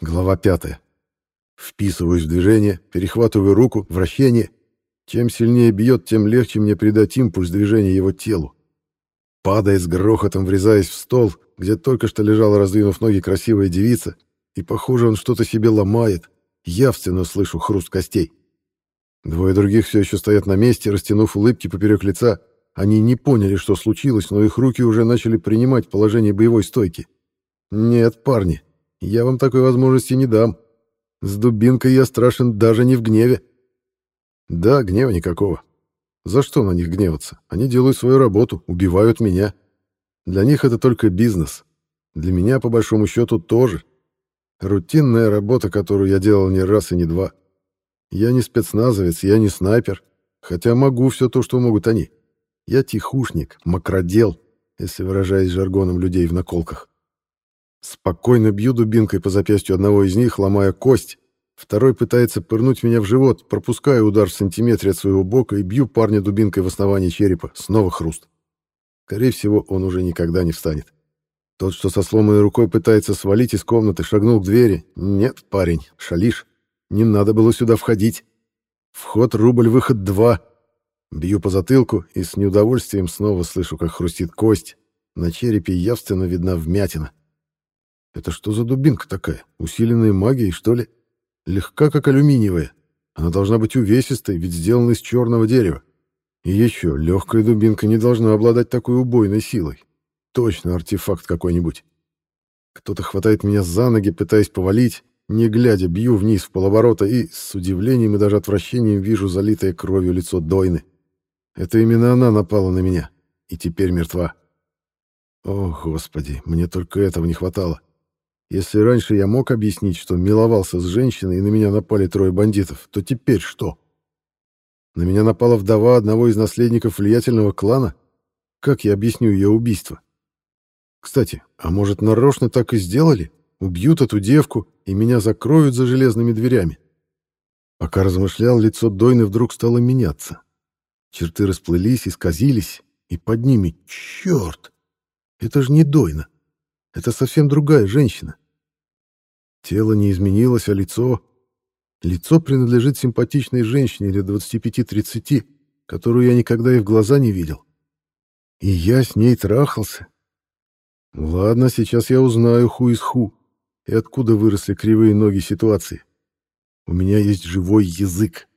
Глава пятая. Вписываюсь в движение, перехватываю руку, вращение. Чем сильнее бьет, тем легче мне придать импульс движения его телу. Падает с грохотом, врезаясь в стол, где только что лежала, раздвинув ноги, красивая девица, и, похоже, он что-то себе ломает. Явственно слышу хруст костей. Двое других все еще стоят на месте, растянув улыбки поперек лица. Они не поняли, что случилось, но их руки уже начали принимать положение боевой стойки. Нет, парни, я вам такой возможности не дам. С дубинкой я страшен даже не в гневе. Да, гнева никакого. За что на них гневаться? Они делают свою работу, убивают меня. Для них это только бизнес. Для меня, по большому счету, тоже. Рутинная работа, которую я делал не раз и не два. Я не спецназовец, я не снайпер, хотя могу все то, что могут они. Я тихушник, макродел, если выражаясь жаргоном людей в наколках. Спокойно бью дубинкой по запястью одного из них, ломая кость. Второй пытается пырнуть меня в живот, пропуская удар в сантиметре от своего бока и бью парня дубинкой в основании черепа. Снова хруст. Скорее всего, он уже никогда не встанет. Тот, что со сломанной рукой пытается свалить из комнаты, шагнул к двери. «Нет, парень, шалишь. Не надо было сюда входить. Вход рубль, выход два. Бью по затылку и с неудовольствием снова слышу, как хрустит кость. На черепе явственно видна вмятина. Это что за дубинка такая? Усиленная магией, что ли? Легка, как алюминиевая. Она должна быть увесистой, ведь сделана из черного дерева. И еще, легкая дубинка не должна обладать такой убойной силой. Точно артефакт какой-нибудь. Кто-то хватает меня за ноги, пытаясь повалить. Не глядя, бью вниз в полоборота и, с удивлением и даже отвращением, вижу залитое кровью лицо Дойны. Это именно она напала на меня. И теперь мертва. О, Господи, мне только этого не хватало. Если раньше я мог объяснить, что миловался с женщиной и на меня напали трое бандитов, то теперь что? На меня напала вдова одного из наследников влиятельного клана? Как я объясню ее убийство? Кстати, а может, нарочно так и сделали? Убьют эту девку, и меня закроют за железными дверями. Пока размышлял, лицо Дойны вдруг стало меняться. Черты расплылись, исказились, и под ними... Черт! Это же не Дойна. Это совсем другая женщина. Тело не изменилось, а лицо... Лицо принадлежит симпатичной женщине лет 25-30, которую я никогда и в глаза не видел. И я с ней трахался. Ладно, сейчас я узнаю ху из ху и откуда выросли кривые ноги ситуации. У меня есть живой язык.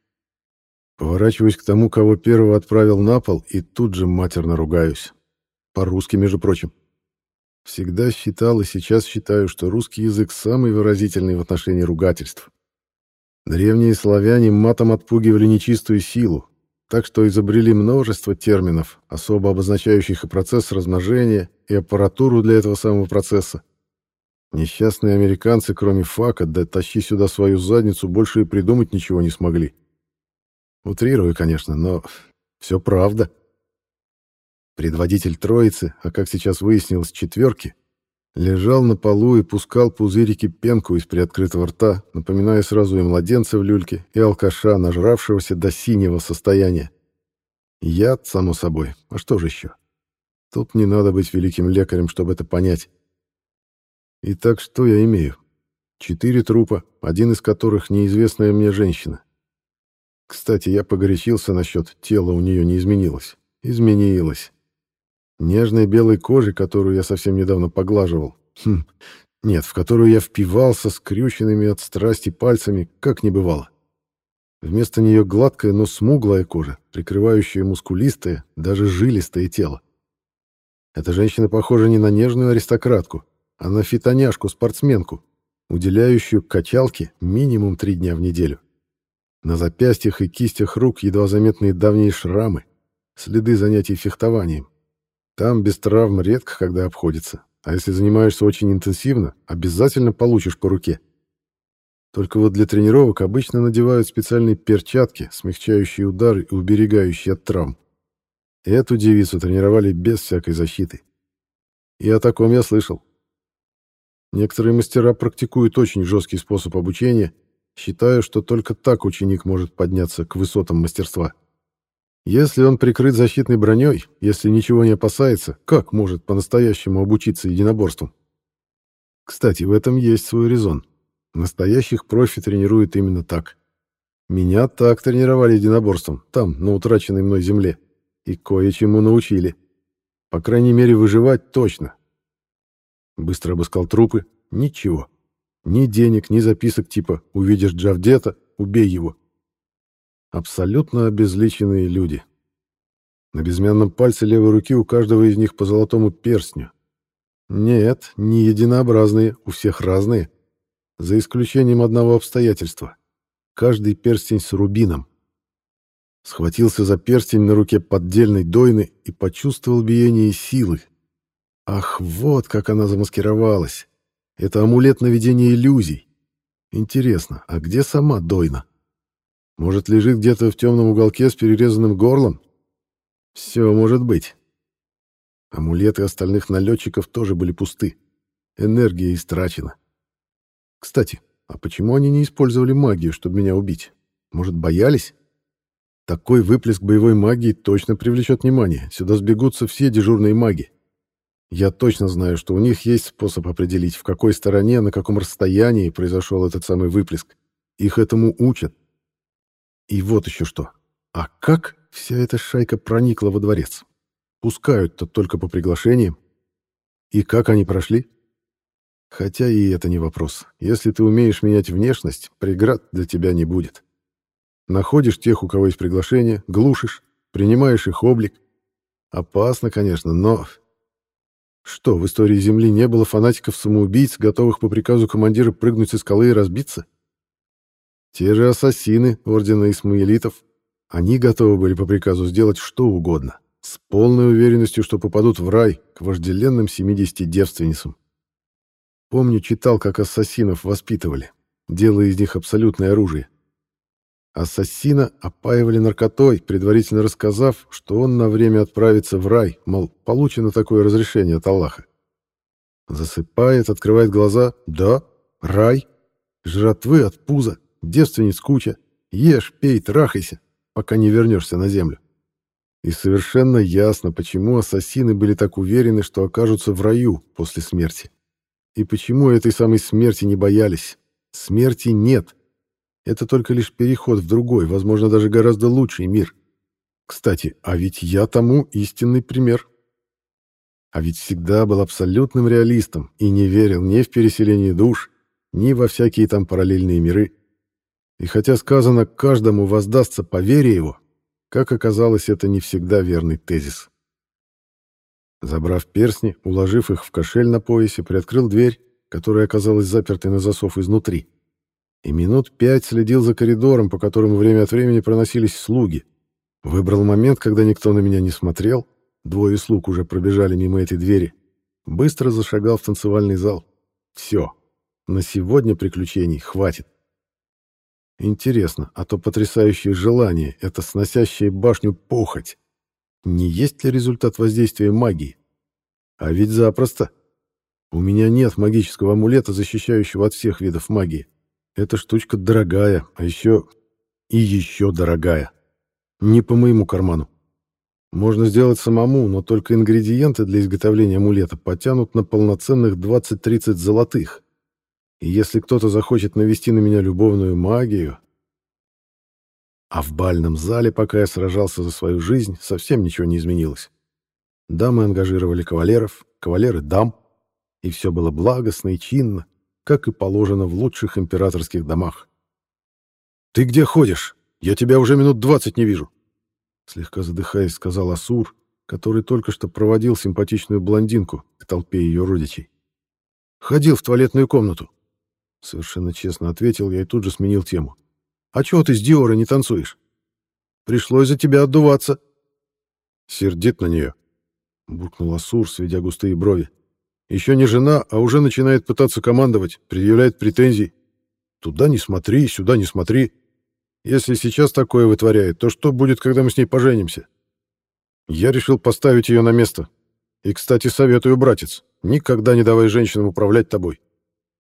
Поворачиваюсь к тому, кого первого отправил на пол, и тут же матерно ругаюсь. По-русски, между прочим. Всегда считал и сейчас считаю, что русский язык самый выразительный в отношении ругательств. Древние славяне матом отпугивали нечистую силу, так что изобрели множество терминов, особо обозначающих и процесс размножения, и аппаратуру для этого самого процесса. Несчастные американцы, кроме фака, да тащи сюда свою задницу, больше и придумать ничего не смогли. Утрирую, конечно, но все правда. Предводитель троицы, а как сейчас выяснилось, четверки, лежал на полу и пускал пузырики пенку из приоткрытого рта, напоминая сразу и младенца в люльке, и алкаша, нажравшегося до синего состояния. Яд, само собой, а что же еще? Тут не надо быть великим лекарем, чтобы это понять. Итак, что я имею? Четыре трупа, один из которых неизвестная мне женщина. Кстати, я погорячился насчет тела у нее не изменилось. Изменилось. Нежной белой кожи, которую я совсем недавно поглаживал. Хм, нет, в которую я впивался скрюченными от страсти пальцами, как не бывало. Вместо нее гладкая, но смуглая кожа, прикрывающая мускулистое, даже жилистое тело. Эта женщина похожа не на нежную аристократку, а на фитоняшку-спортсменку, уделяющую качалке минимум три дня в неделю. На запястьях и кистях рук едва заметные давние шрамы, следы занятий фехтованием. Там без травм редко когда обходится, а если занимаешься очень интенсивно, обязательно получишь по руке. Только вот для тренировок обычно надевают специальные перчатки, смягчающие удар и уберегающие от травм. Эту девицу тренировали без всякой защиты. И о таком я слышал. Некоторые мастера практикуют очень жесткий способ обучения, считая, что только так ученик может подняться к высотам мастерства. Если он прикрыт защитной броней, если ничего не опасается, как может по-настоящему обучиться единоборству? Кстати, в этом есть свой резон. Настоящих профи тренируют именно так. Меня так тренировали единоборством, там, на утраченной мной земле. И кое-чему научили. По крайней мере, выживать точно. Быстро обыскал трупы. Ничего. Ни денег, ни записок типа «Увидишь Джавдета, убей его». Абсолютно обезличенные люди. На безымянном пальце левой руки у каждого из них по золотому перстню. Нет, не единообразные, у всех разные. За исключением одного обстоятельства. Каждый перстень с рубином. Схватился за перстень на руке поддельной дойны и почувствовал биение силы. Ах, вот как она замаскировалась. Это амулет наведения иллюзий. Интересно, а где сама дойна? Может, лежит где-то в темном уголке с перерезанным горлом? Все может быть. Амулеты остальных налетчиков тоже были пусты. Энергия истрачена. Кстати, а почему они не использовали магию, чтобы меня убить? Может, боялись? Такой выплеск боевой магии точно привлечет внимание. Сюда сбегутся все дежурные маги. Я точно знаю, что у них есть способ определить, в какой стороне, на каком расстоянии произошел этот самый выплеск. Их этому учат. И вот еще что. А как вся эта шайка проникла во дворец? Пускают-то только по приглашениям. И как они прошли? Хотя и это не вопрос. Если ты умеешь менять внешность, преград для тебя не будет. Находишь тех, у кого есть приглашение, глушишь, принимаешь их облик. Опасно, конечно, но... Что, в истории Земли не было фанатиков-самоубийц, готовых по приказу командира прыгнуть со скалы и разбиться? Те же ассасины Ордена Исмаилитов, они готовы были по приказу сделать что угодно, с полной уверенностью, что попадут в рай к вожделенным 70 девственницам. Помню, читал, как ассасинов воспитывали, делая из них абсолютное оружие. Ассасина опаивали наркотой, предварительно рассказав, что он на время отправится в рай, мол, получено такое разрешение от Аллаха. Засыпает, открывает глаза. Да, рай. Жратвы от пуза, девственниц куча. Ешь, пей, трахайся, пока не вернешься на землю. И совершенно ясно, почему ассасины были так уверены, что окажутся в раю после смерти. И почему этой самой смерти не боялись? Смерти нет. Это только лишь переход в другой, возможно, даже гораздо лучший мир. Кстати, а ведь я тому истинный пример. А ведь всегда был абсолютным реалистом и не верил ни в переселение душ, ни во всякие там параллельные миры. И хотя сказано «каждому воздастся по вере его», как оказалось, это не всегда верный тезис. Забрав перстни, уложив их в кошель на поясе, приоткрыл дверь, которая оказалась запертой на засов изнутри. И минут пять следил за коридором, по которому время от времени проносились слуги. Выбрал момент, когда никто на меня не смотрел. Двое слуг уже пробежали мимо этой двери. Быстро зашагал в танцевальный зал. Все. На сегодня приключений хватит. Интересно, а то потрясающее желание, это сносящее башню похоть, не есть ли результат воздействия магии? А ведь запросто. У меня нет магического амулета, защищающего от всех видов магии. Эта штучка дорогая, а еще и еще дорогая. Не по моему карману. Можно сделать самому, но только ингредиенты для изготовления амулета потянут на полноценных 20-30 золотых. И если кто-то захочет навести на меня любовную магию, а в бальном зале, пока я сражался за свою жизнь, совсем ничего не изменилось. Дамы ангажировали кавалеров, кавалеры — дам, и все было благостно и чинно, как и положено в лучших императорских домах. «Ты где ходишь? Я тебя уже минут двадцать не вижу!» Слегка задыхаясь, сказал Асур, который только что проводил симпатичную блондинку к толпе ее родичей. «Ходил в туалетную комнату», — совершенно честно ответил я и тут же сменил тему. А чего ты с Диора не танцуешь? Пришлось за тебя отдуваться. Сердит на нее. Буркнул Асур, сведя густые брови. Еще не жена, а уже начинает пытаться командовать, предъявляет претензий. Туда не смотри, сюда не смотри. Если сейчас такое вытворяет, то что будет, когда мы с ней поженимся? Я решил поставить ее на место. И, кстати, советую, братец, никогда не давай женщинам управлять тобой.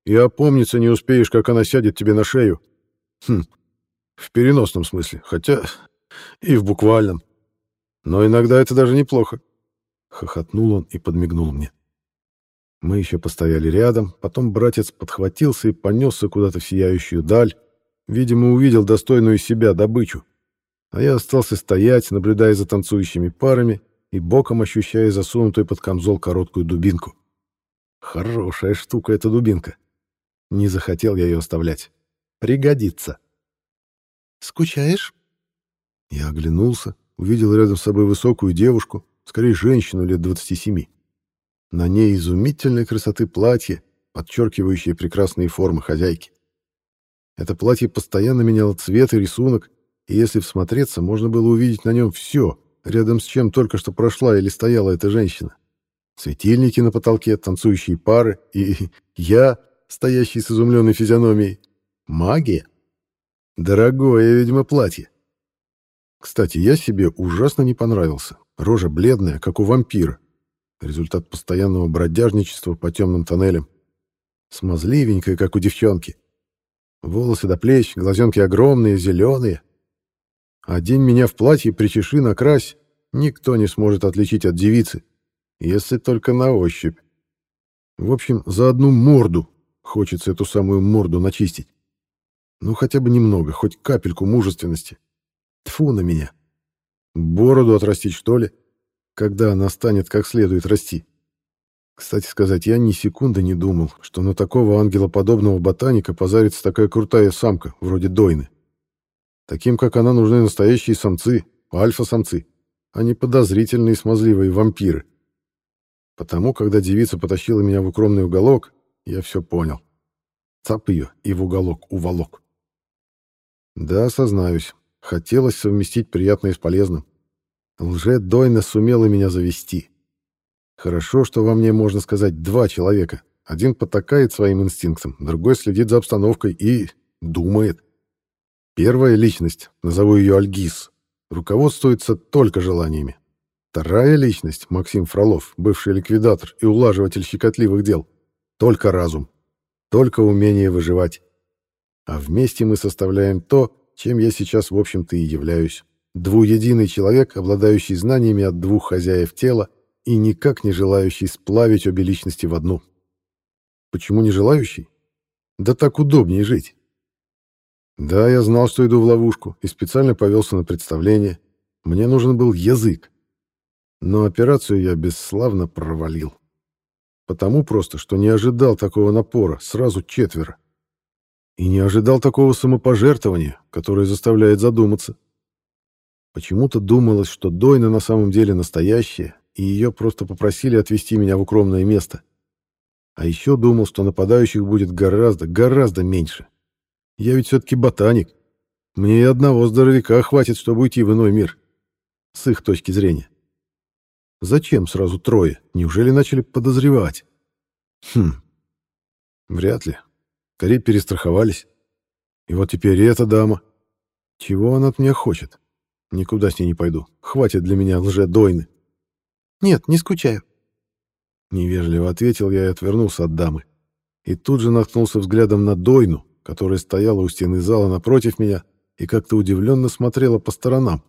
И опомниться не успеешь, как она сядет тебе на шею. Хм, в переносном смысле, хотя и в буквальном. Но иногда это даже неплохо. Хохотнул он и подмигнул мне. Мы еще постояли рядом, потом братец подхватился и понесся куда-то в сияющую даль, видимо, увидел достойную себя добычу. А я остался стоять, наблюдая за танцующими парами и боком ощущая засунутую под камзол короткую дубинку. Хорошая штука эта дубинка. Не захотел я ее оставлять. Пригодится. «Скучаешь?» Я оглянулся, увидел рядом с собой высокую девушку, скорее женщину лет 27. На ней изумительной красоты платье, подчеркивающее прекрасные формы хозяйки. Это платье постоянно меняло цвет и рисунок, и если всмотреться, можно было увидеть на нем все, рядом с чем только что прошла или стояла эта женщина. Светильники на потолке, танцующие пары и я, стоящий с изумленной физиономией. Магия? Дорогое, видимо, платье. Кстати, я себе ужасно не понравился. Рожа бледная, как у вампира. Результат постоянного бродяжничества по темным тоннелям. Смазливенькая, как у девчонки. Волосы до плеч, глазенки огромные, зеленые. Одень меня в платье, причеши, накрась. Никто не сможет отличить от девицы. Если только на ощупь. В общем, за одну морду хочется эту самую морду начистить. Ну, хотя бы немного, хоть капельку мужественности. Тфу на меня. Бороду отрастить, что ли? Когда она станет как следует расти? Кстати сказать, я ни секунды не думал, что на такого ангелоподобного ботаника позарится такая крутая самка, вроде Дойны. Таким, как она, нужны настоящие самцы, альфа-самцы, а не подозрительные смазливые вампиры. Потому, когда девица потащила меня в укромный уголок, я все понял. Цап ее и в уголок уволок. Да, сознаюсь, хотелось совместить приятное с полезным. Лже-Дойна сумела меня завести. Хорошо, что во мне, можно сказать, два человека. Один потакает своим инстинктам, другой следит за обстановкой и... думает. Первая личность, назову ее Альгиз, руководствуется только желаниями. Вторая личность, Максим Фролов, бывший ликвидатор и улаживатель щекотливых дел, только разум, только умение выживать. А вместе мы составляем то, чем я сейчас, в общем-то, и являюсь. Двуединый человек, обладающий знаниями от двух хозяев тела и никак не желающий сплавить обе личности в одну. Почему не желающий? Да так удобнее жить. Да, я знал, что иду в ловушку, и специально повелся на представление. Мне нужен был язык. Но операцию я бесславно провалил. Потому просто, что не ожидал такого напора, сразу четверо. И не ожидал такого самопожертвования, которое заставляет задуматься. Почему-то думалось, что Дойна на самом деле настоящая, и ее просто попросили отвезти меня в укромное место. А еще думал, что нападающих будет гораздо, гораздо меньше. Я ведь все-таки ботаник. Мне и одного здоровяка хватит, чтобы уйти в иной мир. С их точки зрения. Зачем сразу трое? Неужели начали подозревать? Хм. Вряд ли. Скорее перестраховались. И вот теперь эта дама. Чего она от меня хочет? Никуда с ней не пойду. Хватит для меня лже-дойны. Нет, не скучаю. Невежливо ответил я и отвернулся от дамы. И тут же наткнулся взглядом на Дойну, которая стояла у стены зала напротив меня и как-то удивленно смотрела по сторонам,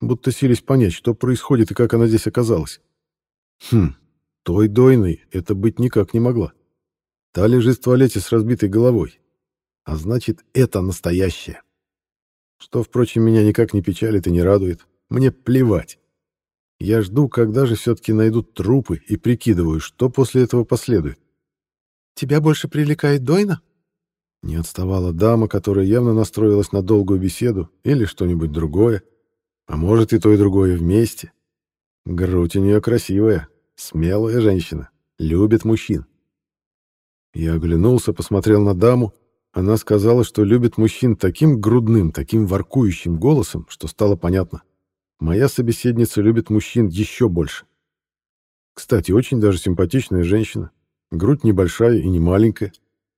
будто сились понять, что происходит и как она здесь оказалась. Хм, той Дойной это быть никак не могла. Та лежит в туалете с разбитой головой. А значит, это настоящее. Что, впрочем, меня никак не печалит и не радует. Мне плевать. Я жду, когда же все-таки найдут трупы и прикидываю, что после этого последует. «Тебя больше привлекает Дойна?» Не отставала дама, которая явно настроилась на долгую беседу или что-нибудь другое. А может, и то, и другое вместе. Грудь у нее красивая, смелая женщина, любит мужчин. Я оглянулся, посмотрел на даму она сказала, что любит мужчин таким грудным, таким воркующим голосом, что стало понятно. Моя собеседница любит мужчин еще больше. Кстати, очень даже симпатичная женщина. Грудь небольшая и не маленькая.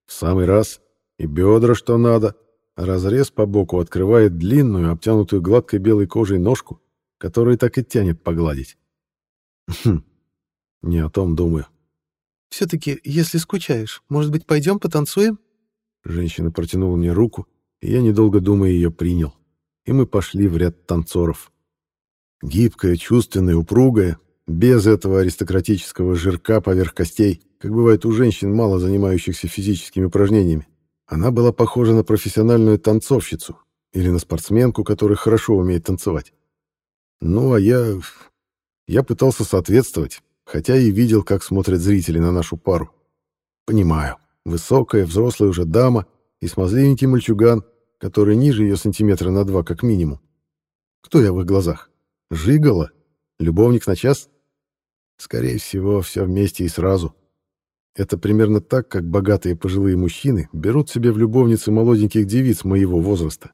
В самый раз. И бедра, что надо. Разрез по боку открывает длинную, обтянутую гладкой белой кожей ножку, которую так и тянет погладить. Хм, не о том думаю. «Все-таки, если скучаешь, может быть, пойдем потанцуем?» Женщина протянула мне руку, и я, недолго думая, ее принял. И мы пошли в ряд танцоров. Гибкая, чувственная, упругая, без этого аристократического жирка поверх костей, как бывает у женщин, мало занимающихся физическими упражнениями. Она была похожа на профессиональную танцовщицу или на спортсменку, которая хорошо умеет танцевать. Ну, а я... Я пытался соответствовать, хотя и видел, как смотрят зрители на нашу пару. Понимаю, высокая, взрослая уже дама и смазливенький мальчуган, который ниже ее сантиметра на два как минимум. Кто я в их глазах? Жигала? Любовник на час? Скорее всего, все вместе и сразу. Это примерно так, как богатые пожилые мужчины берут себе в любовницы молоденьких девиц моего возраста.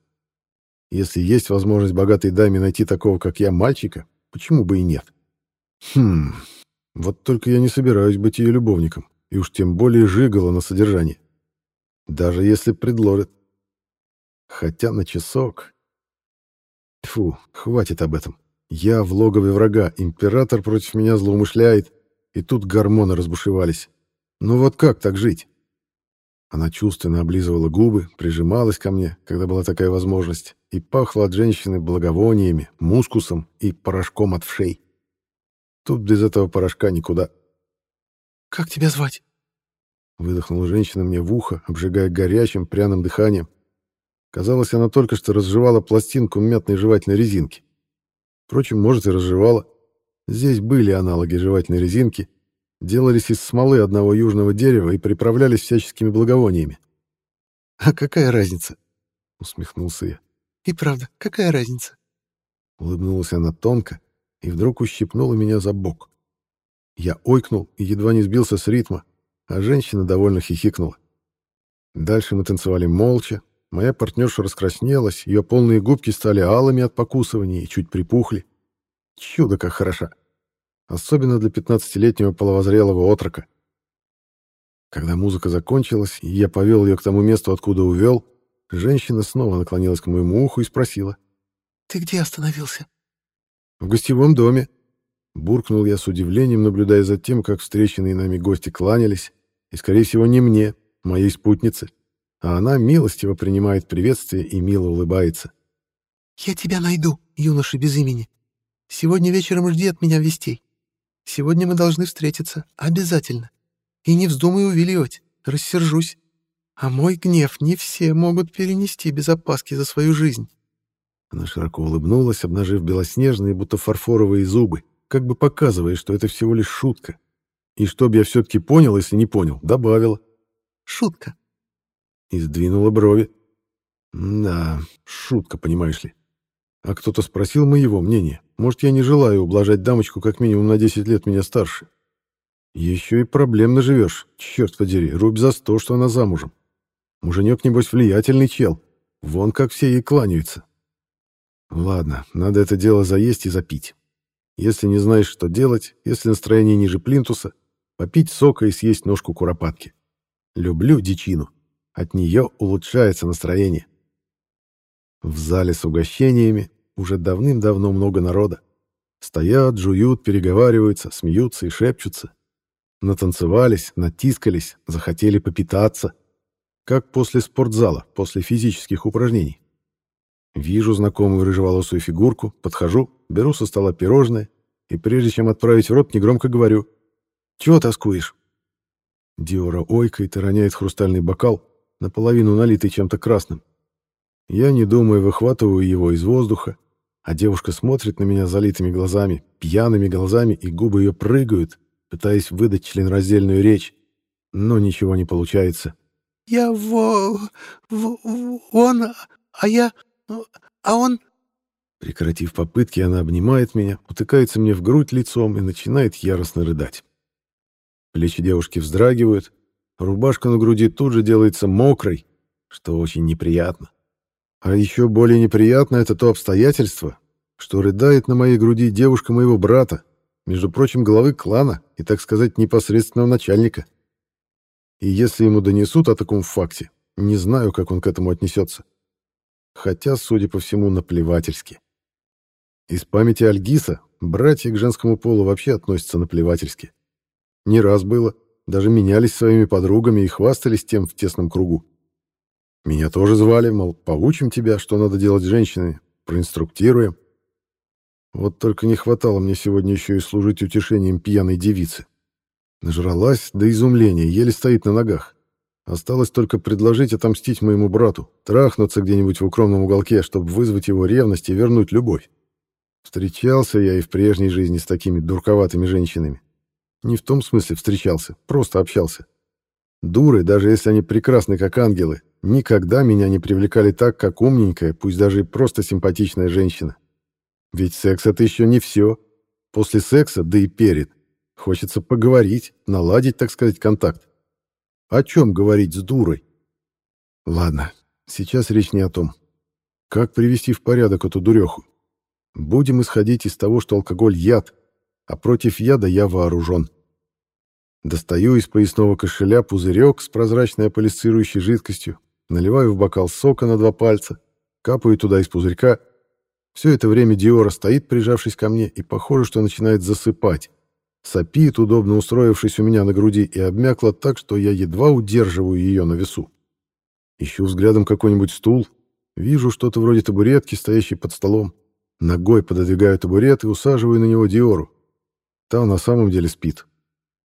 Если есть возможность богатой даме найти такого, как я, мальчика, почему бы и нет? Хм, вот только я не собираюсь быть ее любовником, и уж тем более жигала на содержание. Даже если предложит. Хотя на часок... Фу, хватит об этом. Я в логове врага, император против меня злоумышляет, и тут гормоны разбушевались. Ну вот как так жить? Она чувственно облизывала губы, прижималась ко мне, когда была такая возможность, и пахла от женщины благовониями, мускусом и порошком от вшей. Тут без этого порошка никуда. «Как тебя звать?» Выдохнула женщина мне в ухо, обжигая горячим, пряным дыханием. Казалось, она только что разжевала пластинку мятной жевательной резинки. Впрочем, может, и разжевала. Здесь были аналоги жевательной резинки, делались из смолы одного южного дерева и приправлялись всяческими благовониями. «А какая разница?» — усмехнулся я. «И правда, какая разница?» Улыбнулась она тонко и вдруг ущипнула меня за бок. Я ойкнул и едва не сбился с ритма, а женщина довольно хихикнула. Дальше мы танцевали молча. Моя партнерша раскраснелась, ее полные губки стали алыми от покусывания и чуть припухли. Чудо как хороша. Особенно для пятнадцатилетнего половозрелого отрока. Когда музыка закончилась, и я повел ее к тому месту, откуда увел, женщина снова наклонилась к моему уху и спросила. «Ты где остановился?» «В гостевом доме», Буркнул я с удивлением, наблюдая за тем, как встреченные нами гости кланялись, и, скорее всего, не мне, моей спутнице, а она милостиво принимает приветствие и мило улыбается. «Я тебя найду, юноша без имени. Сегодня вечером жди от меня вестей. Сегодня мы должны встретиться, обязательно. И не вздумай увиливать, рассержусь. А мой гнев не все могут перенести без опаски за свою жизнь». Она широко улыбнулась, обнажив белоснежные, будто фарфоровые зубы как бы показывая, что это всего лишь шутка. И чтобы я все-таки понял, если не понял, добавила. «Шутка». И сдвинула брови. «Да, шутка, понимаешь ли. А кто-то спросил моего мнения. Может, я не желаю ублажать дамочку как минимум на 10 лет меня старше. Еще и проблемно живешь, черт подери, рубь за сто, что она замужем. Муженек, небось, влиятельный чел. Вон как все ей кланяются. Ладно, надо это дело заесть и запить. Если не знаешь, что делать, если настроение ниже плинтуса, попить сока и съесть ножку куропатки. Люблю дичину. От нее улучшается настроение. В зале с угощениями уже давным-давно много народа. Стоят, жуют, переговариваются, смеются и шепчутся. Натанцевались, натискались, захотели попитаться. Как после спортзала, после физических упражнений. Вижу знакомую рыжеволосую фигурку, подхожу, беру со стола пирожное и прежде чем отправить в рот, негромко говорю «Чего тоскуешь?» Диора ойкает и роняет хрустальный бокал, наполовину налитый чем-то красным. Я, не думая, выхватываю его из воздуха, а девушка смотрит на меня залитыми глазами, пьяными глазами, и губы ее прыгают, пытаясь выдать членраздельную речь, но ничего не получается. «Я во... в... он... а я... А он...» Прекратив попытки, она обнимает меня, утыкается мне в грудь лицом и начинает яростно рыдать. Плечи девушки вздрагивают, рубашка на груди тут же делается мокрой, что очень неприятно. А еще более неприятно это то обстоятельство, что рыдает на моей груди девушка моего брата, между прочим, главы клана и, так сказать, непосредственного начальника. И если ему донесут о таком факте, не знаю, как он к этому отнесется хотя, судя по всему, наплевательски. Из памяти Альгиса братья к женскому полу вообще относятся наплевательски. Не раз было, даже менялись своими подругами и хвастались тем в тесном кругу. Меня тоже звали, мол, поучим тебя, что надо делать с женщинами, проинструктируем. Вот только не хватало мне сегодня еще и служить утешением пьяной девицы. Нажралась до изумления, еле стоит на ногах. Осталось только предложить отомстить моему брату, трахнуться где-нибудь в укромном уголке, чтобы вызвать его ревность и вернуть любовь. Встречался я и в прежней жизни с такими дурковатыми женщинами. Не в том смысле встречался, просто общался. Дуры, даже если они прекрасны как ангелы, никогда меня не привлекали так, как умненькая, пусть даже и просто симпатичная женщина. Ведь секс — это еще не все. После секса, да и перед, хочется поговорить, наладить, так сказать, контакт. О чем говорить с дурой? Ладно, сейчас речь не о том. Как привести в порядок эту дуреху? Будем исходить из того, что алкоголь — яд, а против яда я вооружен. Достаю из поясного кошеля пузырек с прозрачной аполисцирующей жидкостью, наливаю в бокал сока на два пальца, капаю туда из пузырька. Все это время Диора стоит, прижавшись ко мне, и похоже, что начинает засыпать. Сопит, удобно устроившись у меня на груди, и обмякла так, что я едва удерживаю ее на весу. Ищу взглядом какой-нибудь стул, вижу что-то вроде табуретки, стоящей под столом. Ногой пододвигаю табурет и усаживаю на него Диору. Та на самом деле спит.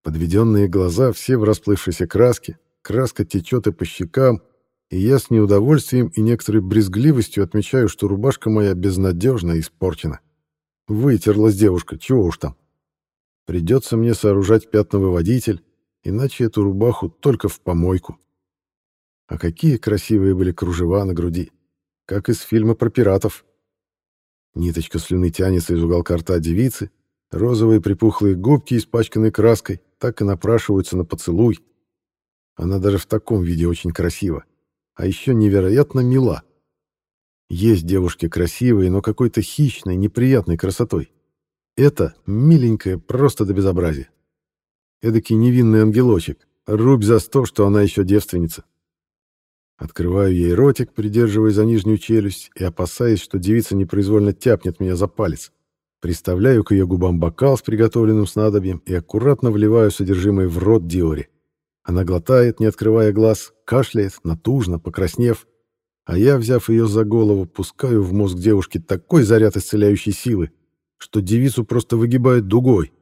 Подведенные глаза все в расплывшейся краске, краска течет и по щекам, и я с неудовольствием и некоторой брезгливостью отмечаю, что рубашка моя безнадежно испорчена. Вытерлась девушка, чего уж там. Придется мне сооружать пятновыводитель, иначе эту рубаху только в помойку. А какие красивые были кружева на груди, как из фильма про пиратов. Ниточка слюны тянется из уголка рта девицы, розовые припухлые губки, испачканные краской, так и напрашиваются на поцелуй. Она даже в таком виде очень красива, а еще невероятно мила. Есть девушки красивые, но какой-то хищной, неприятной красотой. Это миленькая просто до безобразия. Эдакий невинный ангелочек, рубь за сто, что она еще девственница. Открываю ей ротик, придерживая за нижнюю челюсть и опасаясь, что девица непроизвольно тяпнет меня за палец. Приставляю к ее губам бокал с приготовленным снадобьем и аккуратно вливаю содержимое в рот Диори. Она глотает, не открывая глаз, кашляет, натужно, покраснев, а я, взяв ее за голову, пускаю в мозг девушки такой заряд исцеляющей силы, что девицу просто выгибает дугой.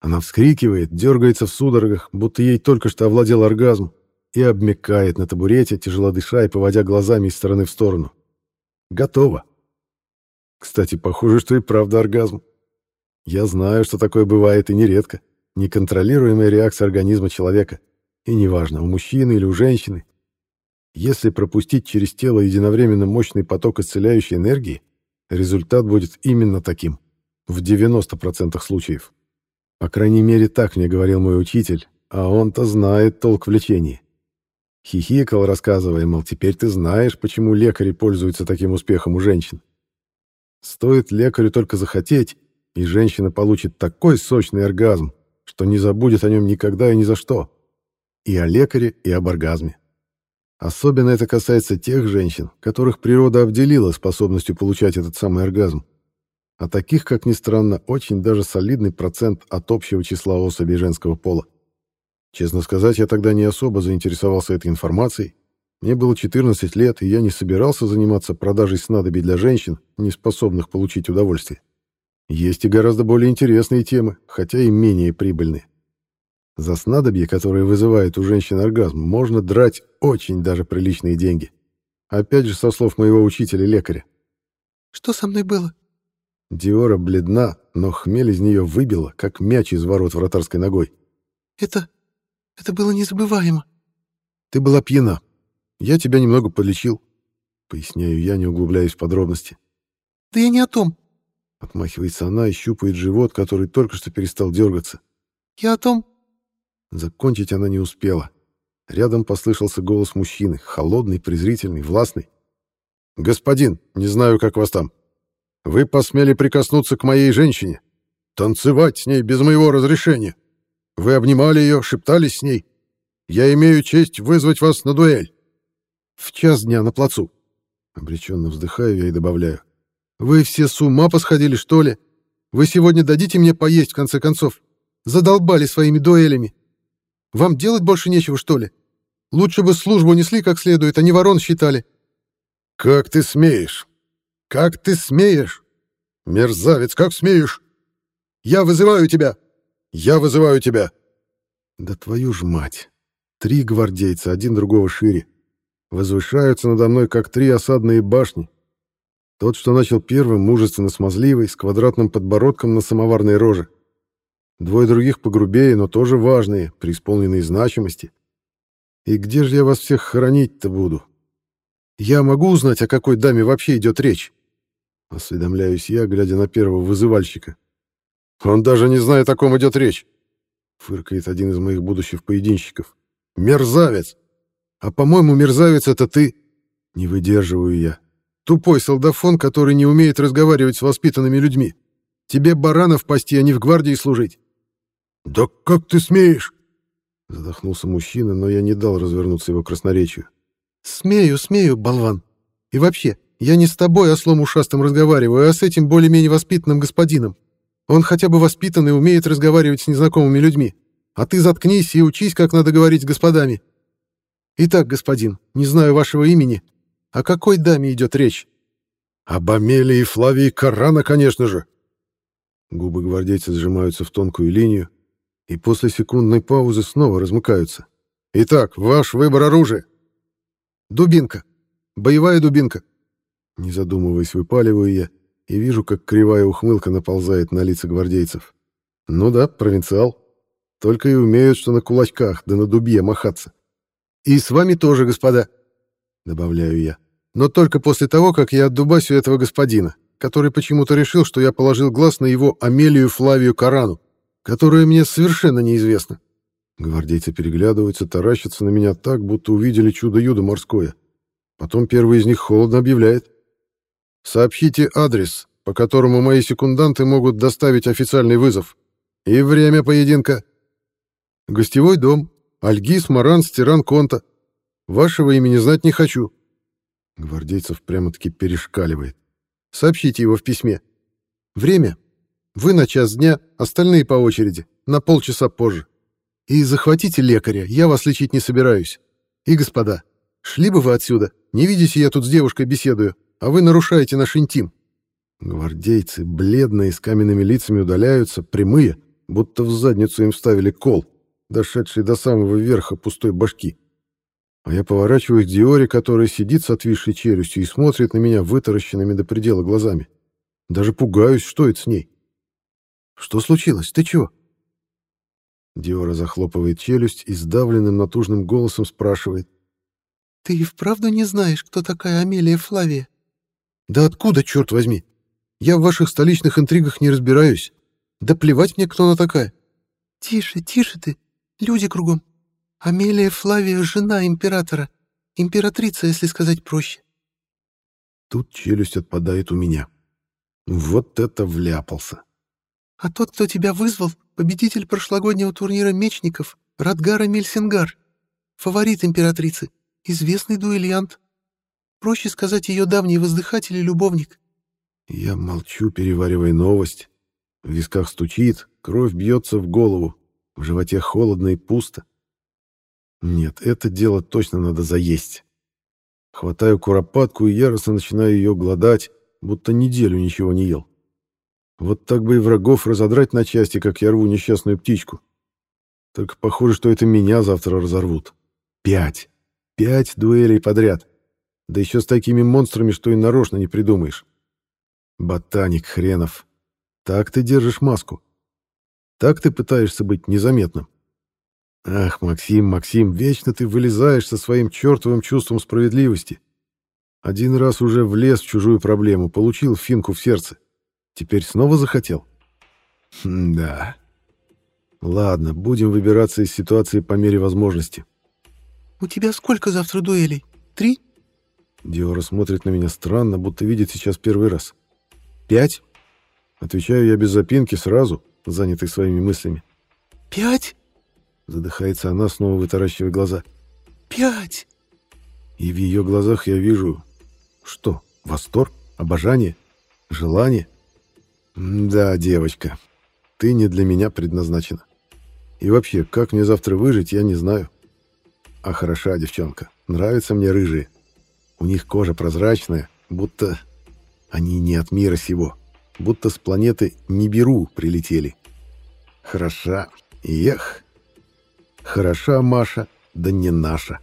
Она вскрикивает, дергается в судорогах, будто ей только что овладел оргазм, и обмекает на табурете, тяжело дыша и поводя глазами из стороны в сторону. Готово. Кстати, похоже, что и правда оргазм. Я знаю, что такое бывает и нередко. Неконтролируемая реакция организма человека. И неважно, у мужчины или у женщины. Если пропустить через тело единовременно мощный поток исцеляющей энергии, результат будет именно таким. В 90% случаев. По крайней мере, так мне говорил мой учитель, а он-то знает толк в лечении. Хихикал, рассказывая, мол, теперь ты знаешь, почему лекари пользуются таким успехом у женщин. Стоит лекарю только захотеть, и женщина получит такой сочный оргазм, что не забудет о нем никогда и ни за что. И о лекаре, и об оргазме. Особенно это касается тех женщин, которых природа обделила способностью получать этот самый оргазм. А таких, как ни странно, очень даже солидный процент от общего числа особей женского пола. Честно сказать, я тогда не особо заинтересовался этой информацией, мне было 14 лет, и я не собирался заниматься продажей снадобий для женщин, не способных получить удовольствие. Есть и гораздо более интересные темы, хотя и менее прибыльные. За снадобье, которое вызывает у женщин оргазм, можно драть очень даже приличные деньги. Опять же, со слов моего учителя-лекаря. «Что со мной было?» Диора бледна, но хмель из нее выбила, как мяч из ворот вратарской ногой. «Это... это было незабываемо». «Ты была пьяна», я тебя немного полечил, поясняю я, не углубляясь в подробности. Да я не о том. Отмахивается она и щупает живот, который только что перестал дергаться. Я о том... Закончить она не успела. Рядом послышался голос мужчины, холодный, презрительный, властный. «Господин, не знаю, как вас там. Вы посмели прикоснуться к моей женщине, танцевать с ней без моего разрешения. Вы обнимали ее, шептались с ней. Я имею честь вызвать вас на дуэль. В час дня на плацу. Обреченно вздыхаю я и добавляю. Вы все с ума посходили, что ли? Вы сегодня дадите мне поесть, в конце концов? Задолбали своими дуэлями. Вам делать больше нечего, что ли? Лучше бы службу несли как следует, а не ворон считали. Как ты смеешь? Как ты смеешь? Мерзавец, как смеешь? Я вызываю тебя! Я вызываю тебя!» Да твою ж мать! Три гвардейца, один другого шире. Возвышаются надо мной, как три осадные башни. Тот, что начал первым, мужественно смазливый, с квадратным подбородком на самоварной роже. Двое других погрубее, но тоже важные, преисполненные значимости. И где же я вас всех хоронить-то буду? Я могу узнать, о какой даме вообще идет речь? Осведомляюсь я, глядя на первого вызывальщика. Он даже не знает, о ком идет речь. Фыркает один из моих будущих поединщиков. Мерзавец! А по-моему, мерзавец это ты. Не выдерживаю я. Тупой солдафон, который не умеет разговаривать с воспитанными людьми. Тебе баранов пасти, а не в гвардии служить. Да как ты смеешь? Задохнулся мужчина, но я не дал развернуться его красноречию. «Смею, смею, болван. И вообще, я не с тобой, ослом ушастым, разговариваю, а с этим более-менее воспитанным господином. Он хотя бы воспитан и умеет разговаривать с незнакомыми людьми. А ты заткнись и учись, как надо говорить с господами. Итак, господин, не знаю вашего имени. О какой даме идет речь? Об Амелии Флавии Карана, конечно же. Губы гвардейца сжимаются в тонкую линию, и после секундной паузы снова размыкаются. Итак, ваш выбор оружия. Дубинка. Боевая дубинка. Не задумываясь, выпаливаю я и вижу, как кривая ухмылка наползает на лица гвардейцев. Ну да, провинциал. Только и умеют, что на кулачках, да на дубье махаться. И с вами тоже, господа, добавляю я. Но только после того, как я отдубасю этого господина, который почему-то решил, что я положил глаз на его Амелию Флавию Карану, которая мне совершенно неизвестна. Гвардейцы переглядываются, таращатся на меня так, будто увидели чудо-юдо морское. Потом первый из них холодно объявляет. Сообщите адрес, по которому мои секунданты могут доставить официальный вызов. И время поединка. Гостевой дом. Альгис, Маран, Стиран, Конта. Вашего имени знать не хочу. Гвардейцев прямо-таки перешкаливает. Сообщите его в письме. Время. Вы на час дня, остальные по очереди, на полчаса позже. И захватите лекаря, я вас лечить не собираюсь. И, господа, шли бы вы отсюда. Не видите, я тут с девушкой беседую а вы нарушаете наш интим». Гвардейцы, бледные, с каменными лицами удаляются, прямые, будто в задницу им вставили кол, дошедший до самого верха пустой башки. А я поворачиваюсь к Диоре, которая сидит с отвисшей челюстью и смотрит на меня вытаращенными до предела глазами. Даже пугаюсь, что это с ней. «Что случилось? Ты чего?» Диора захлопывает челюсть и сдавленным натужным голосом спрашивает. «Ты и вправду не знаешь, кто такая Амелия Флавия?» Да откуда, черт возьми? Я в ваших столичных интригах не разбираюсь. Да плевать мне, кто она такая. Тише, тише ты. Люди кругом. Амелия Флавия — жена императора. Императрица, если сказать проще. Тут челюсть отпадает у меня. Вот это вляпался. А тот, кто тебя вызвал, победитель прошлогоднего турнира мечников, Радгара Мельсингар. Фаворит императрицы, известный дуэлянт. Проще сказать, ее давний воздыхатель и любовник. Я молчу, переваривая новость. В висках стучит, кровь бьется в голову, в животе холодно и пусто. Нет, это дело точно надо заесть. Хватаю куропатку и яростно начинаю ее глодать, будто неделю ничего не ел. Вот так бы и врагов разодрать на части, как я рву несчастную птичку. Только похоже, что это меня завтра разорвут. Пять. Пять дуэлей подряд. Да еще с такими монстрами, что и нарочно не придумаешь. Ботаник хренов. Так ты держишь маску. Так ты пытаешься быть незаметным. Ах, Максим, Максим, вечно ты вылезаешь со своим чертовым чувством справедливости. Один раз уже влез в чужую проблему, получил финку в сердце. Теперь снова захотел? М да. Ладно, будем выбираться из ситуации по мере возможности. «У тебя сколько завтра дуэлей? Три?» Диора смотрит на меня странно, будто видит сейчас первый раз. «Пять?» Отвечаю я без запинки сразу, занятый своими мыслями. «Пять?» Задыхается она, снова вытаращивая глаза. «Пять!» И в ее глазах я вижу... Что? Восторг? Обожание? Желание? Да, девочка, ты не для меня предназначена. И вообще, как мне завтра выжить, я не знаю. А хороша девчонка. Нравятся мне рыжие. У них кожа прозрачная, будто они не от мира сего. Будто с планеты Нибиру прилетели. Хороша, ех. Хороша Маша, да не наша.